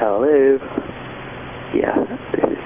Hello. Yeah, this is